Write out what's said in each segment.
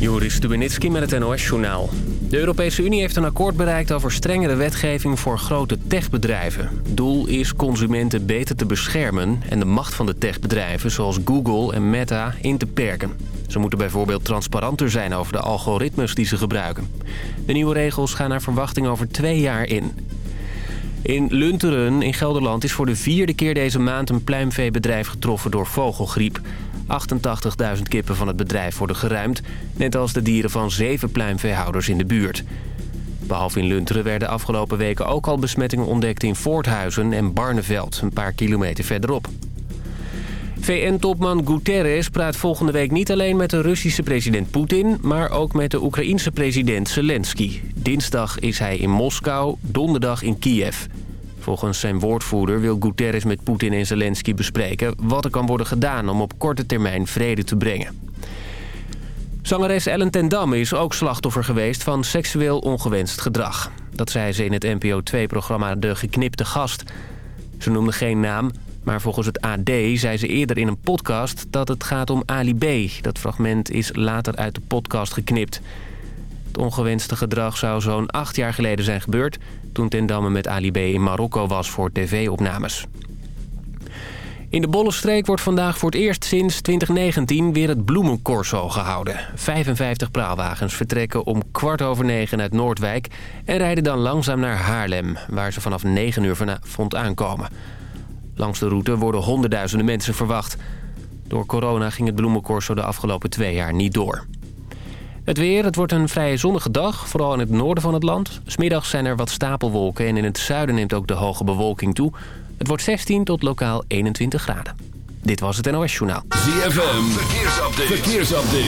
Joris Stubenitski met het NOS-journaal. De Europese Unie heeft een akkoord bereikt over strengere wetgeving voor grote techbedrijven. Doel is consumenten beter te beschermen en de macht van de techbedrijven zoals Google en Meta in te perken. Ze moeten bijvoorbeeld transparanter zijn over de algoritmes die ze gebruiken. De nieuwe regels gaan naar verwachting over twee jaar in. In Lunteren in Gelderland is voor de vierde keer deze maand een pluimveebedrijf getroffen door vogelgriep. 88.000 kippen van het bedrijf worden geruimd, net als de dieren van zeven pluimveehouders in de buurt. Behalve in Lunteren werden afgelopen weken ook al besmettingen ontdekt in Voorthuizen en Barneveld, een paar kilometer verderop. VN-topman Guterres praat volgende week niet alleen met de Russische president Poetin... maar ook met de Oekraïense president Zelensky. Dinsdag is hij in Moskou, donderdag in Kiev. Volgens zijn woordvoerder wil Guterres met Poetin en Zelensky bespreken... wat er kan worden gedaan om op korte termijn vrede te brengen. Zangeres Ellen ten is ook slachtoffer geweest van seksueel ongewenst gedrag. Dat zei ze in het NPO 2-programma De Geknipte Gast. Ze noemde geen naam, maar volgens het AD zei ze eerder in een podcast dat het gaat om Ali B. Dat fragment is later uit de podcast geknipt. Het ongewenste gedrag zou zo'n acht jaar geleden zijn gebeurd... toen Ten Damme met Ali B in Marokko was voor tv-opnames. In de Bollenstreek wordt vandaag voor het eerst sinds 2019 weer het bloemencorso gehouden. 55 praalwagens vertrekken om kwart over negen uit Noordwijk... en rijden dan langzaam naar Haarlem, waar ze vanaf 9 uur vanavond aankomen. Langs de route worden honderdduizenden mensen verwacht. Door corona ging het bloemencorso de afgelopen twee jaar niet door. Het weer, het wordt een vrij zonnige dag, vooral in het noorden van het land. Smiddags zijn er wat stapelwolken en in het zuiden neemt ook de hoge bewolking toe. Het wordt 16 tot lokaal 21 graden. Dit was het NOS Journaal. ZFM, verkeersupdate. verkeersupdate.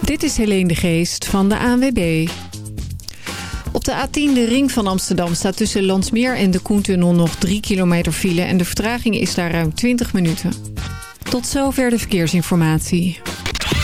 Dit is Helene de Geest van de ANWB. Op de A10, de ring van Amsterdam, staat tussen Landsmeer en de Koentunnel nog 3 kilometer file... en de vertraging is daar ruim 20 minuten. Tot zover de verkeersinformatie.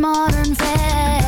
modern fair.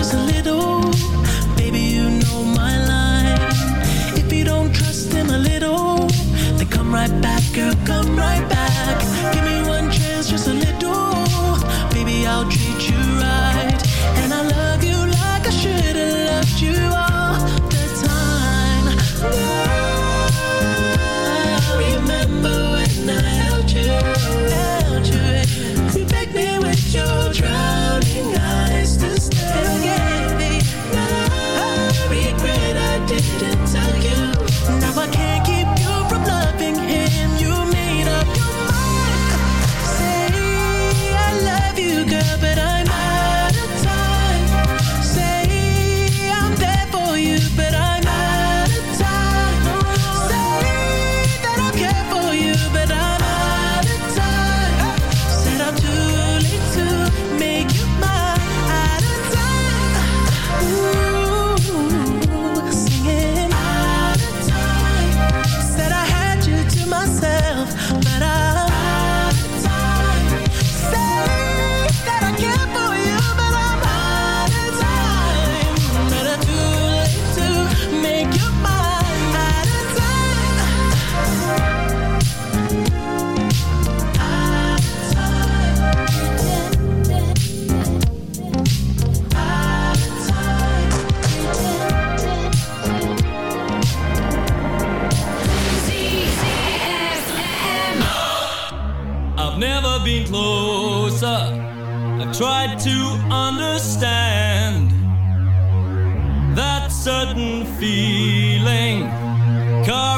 just a little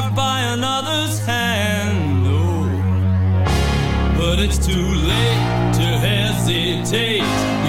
carved by another's hand. Oh, but it's too late to hesitate.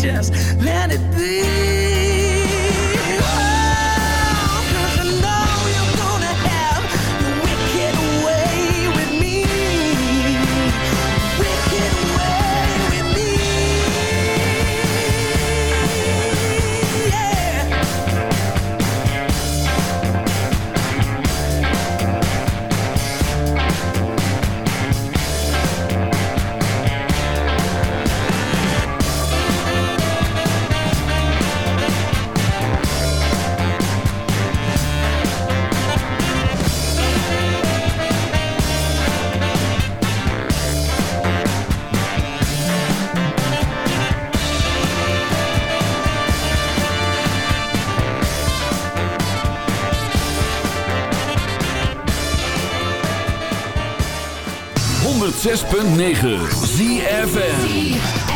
Just let it be. Zes punt negen ZFN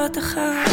What laten gaan.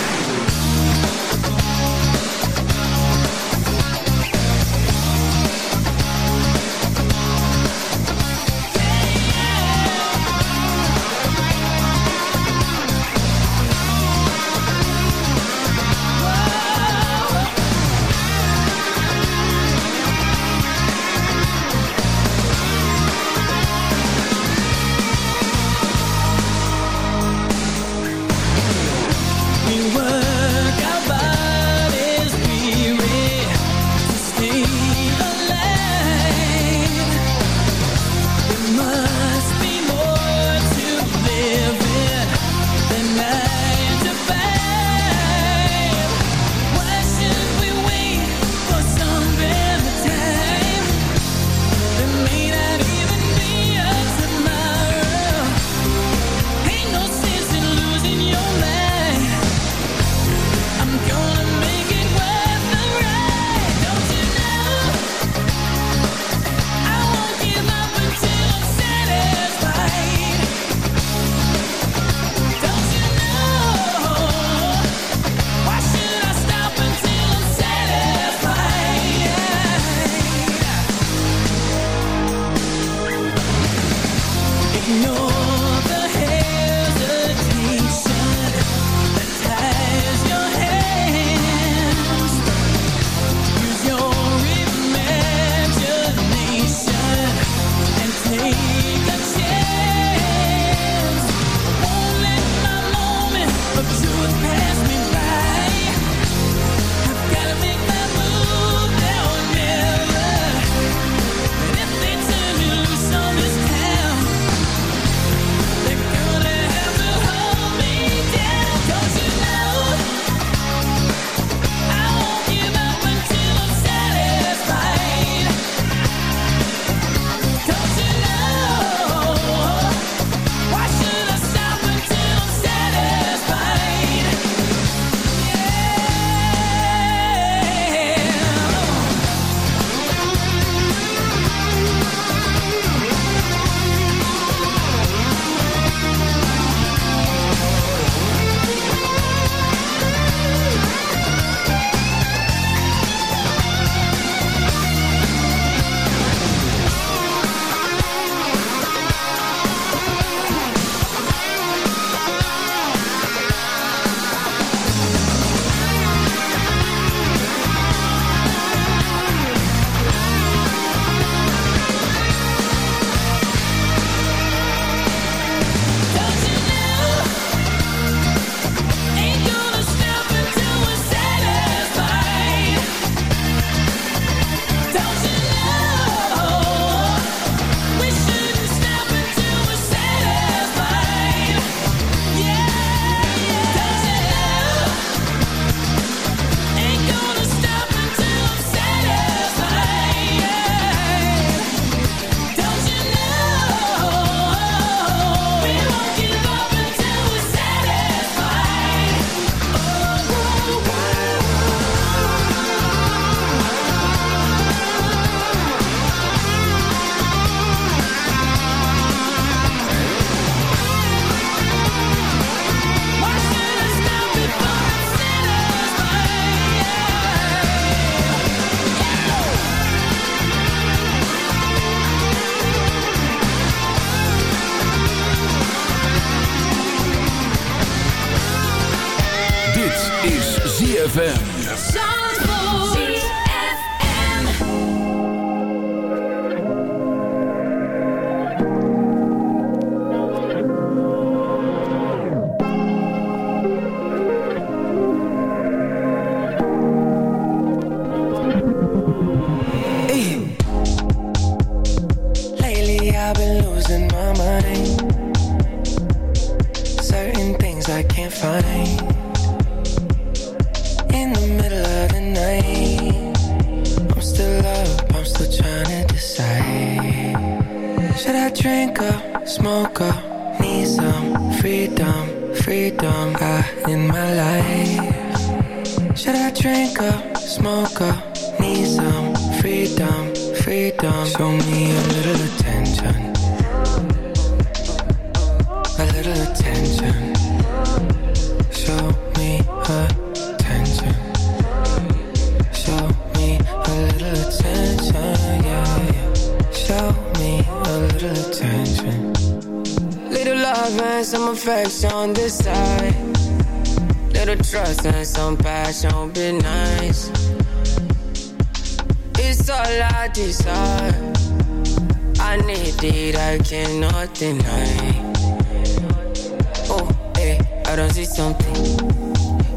don't see something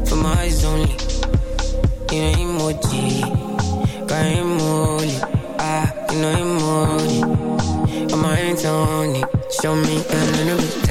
for my eyes only. You know emoji, got emoji. Ah, you know emoji. Got my hands on it. Show me a little bit.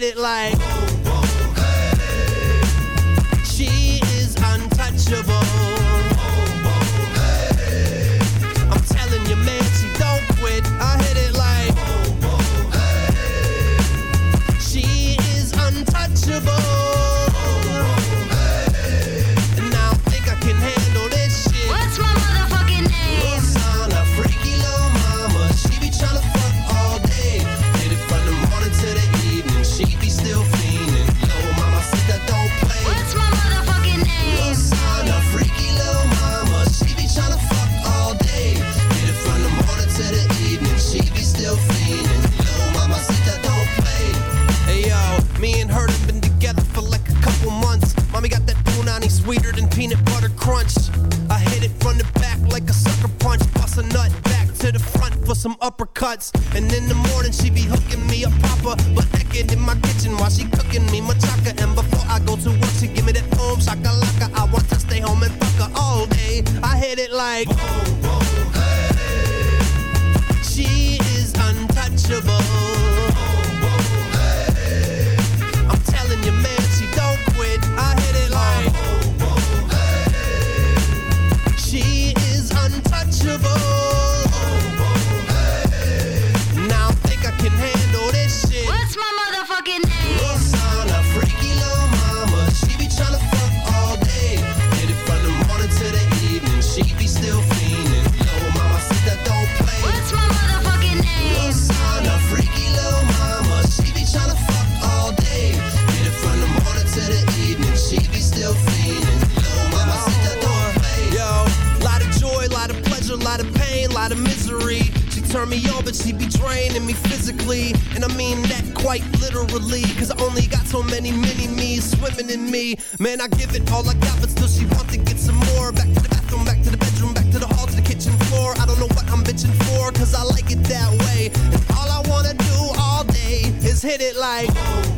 hit it like. some uppercuts. And in the morning, she be hooking me a proper. But naked in my kitchen while she cooking me machaca. And before I go to work, she give me that home shakalaka. I want to stay home and fuck her all day. I hit it like. Boom. turn me on, but she be draining me physically. And I mean that quite literally, cause I only got so many mini me's swimming in me. Man, I give it all I got, but still she wants to get some more. Back to the bathroom, back to the bedroom, back to the hall, to the kitchen floor. I don't know what I'm bitching for, cause I like it that way. And all I wanna do all day is hit it like. Oh.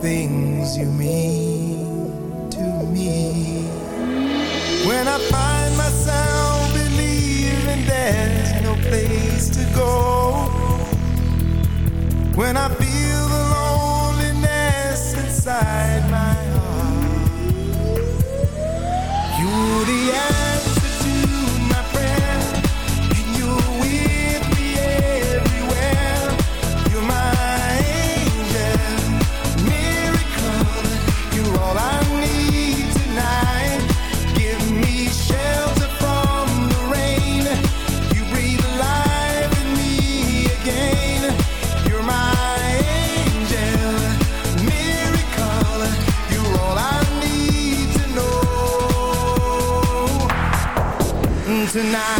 things you mean to me. When I find myself believing there's no place to go. When I tonight.